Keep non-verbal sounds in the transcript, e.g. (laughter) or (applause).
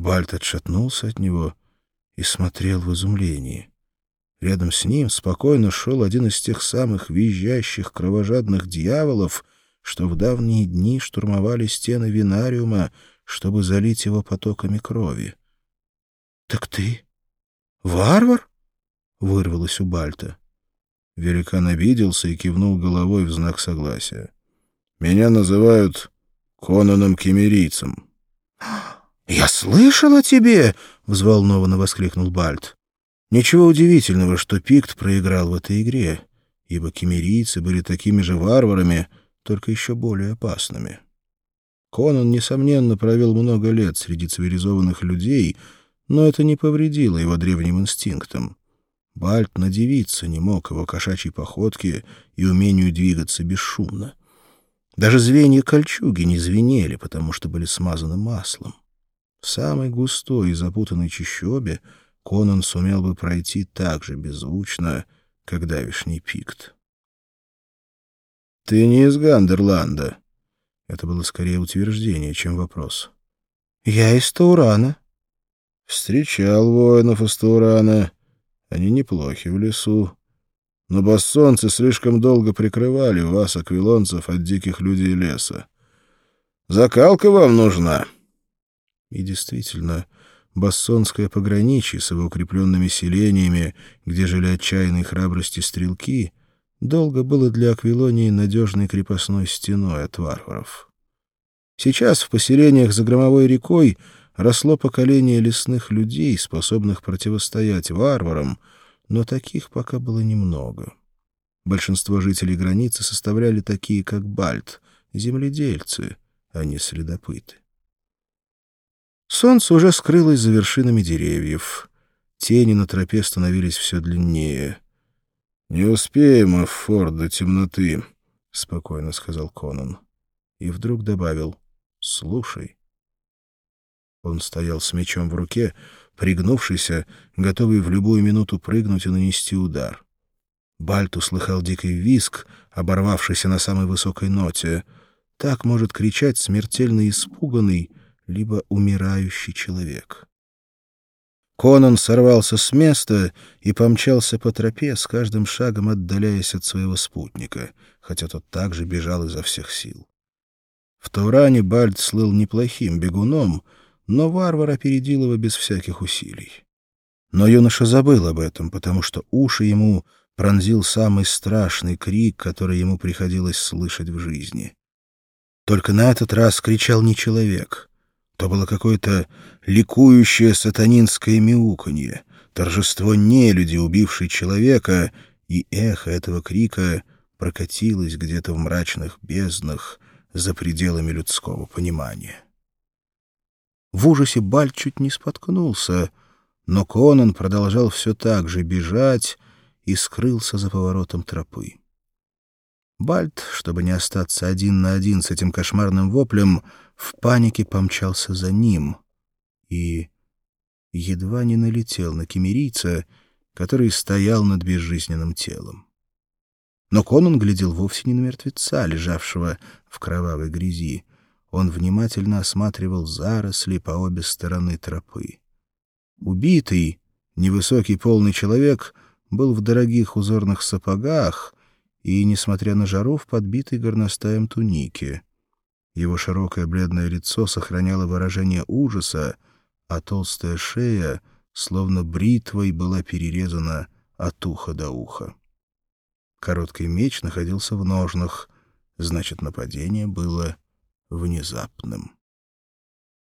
Бальт отшатнулся от него и смотрел в изумлении. Рядом с ним спокойно шел один из тех самых визжащих кровожадных дьяволов, что в давние дни штурмовали стены винариума, чтобы залить его потоками крови. — Так ты варвар? — вырвалось у Бальта. Великан обиделся и кивнул головой в знак согласия. — Меня называют Конаном Кемерийцем. (gasps) — Я слышал о тебе! — взволнованно воскликнул Бальт. Ничего удивительного, что Пикт проиграл в этой игре, ибо кемерийцы были такими же варварами, только еще более опасными. Конан, несомненно, провел много лет среди цивилизованных людей, но это не повредило его древним инстинктам. Бальт надевиться не мог его кошачьей походке и умению двигаться бесшумно. Даже звенья кольчуги не звенели, потому что были смазаны маслом. В самой густой и запутанной чащобе — Конан сумел бы пройти так же беззвучно, как давишний пикт. «Ты не из Гандерланда». Это было скорее утверждение, чем вопрос. «Я из Таурана». «Встречал воинов из Таурана. Они неплохи в лесу. Но бассонцы слишком долго прикрывали вас, аквилонцев, от диких людей леса. Закалка вам нужна». И действительно, Бассонское пограничье с его укрепленными селениями, где жили отчаянные храбрости стрелки, долго было для Аквилонии надежной крепостной стеной от варваров. Сейчас в поселениях за громовой рекой росло поколение лесных людей, способных противостоять варварам, но таких пока было немного. Большинство жителей границы составляли такие, как Бальт, земледельцы, а не следопыты. Солнце уже скрылось за вершинами деревьев. Тени на тропе становились все длиннее. — Не успеем форт до темноты, — спокойно сказал Конан. И вдруг добавил — слушай. Он стоял с мечом в руке, пригнувшийся, готовый в любую минуту прыгнуть и нанести удар. Бальт услыхал дикий виск, оборвавшийся на самой высокой ноте. Так может кричать смертельно испуганный, либо умирающий человек. Конан сорвался с места и помчался по тропе, с каждым шагом отдаляясь от своего спутника, хотя тот также бежал изо всех сил. В Тауране Бальд слыл неплохим бегуном, но варвар опередил его без всяких усилий. Но юноша забыл об этом, потому что уши ему пронзил самый страшный крик, который ему приходилось слышать в жизни. Только на этот раз кричал не человек. То было какое-то ликующее сатанинское мяуканье, торжество нелюди, убившей человека, и эхо этого крика прокатилось где-то в мрачных безднах за пределами людского понимания. В ужасе Баль чуть не споткнулся, но Конан продолжал все так же бежать и скрылся за поворотом тропы. Бальт, чтобы не остаться один на один с этим кошмарным воплем, в панике помчался за ним и едва не налетел на кемерийца, который стоял над безжизненным телом. Но Конан глядел вовсе не на мертвеца, лежавшего в кровавой грязи. Он внимательно осматривал заросли по обе стороны тропы. Убитый, невысокий полный человек был в дорогих узорных сапогах и, несмотря на жару, в подбитой горностаем тунике. Его широкое бледное лицо сохраняло выражение ужаса, а толстая шея, словно бритвой, была перерезана от уха до уха. Короткий меч находился в ножнах, значит, нападение было внезапным.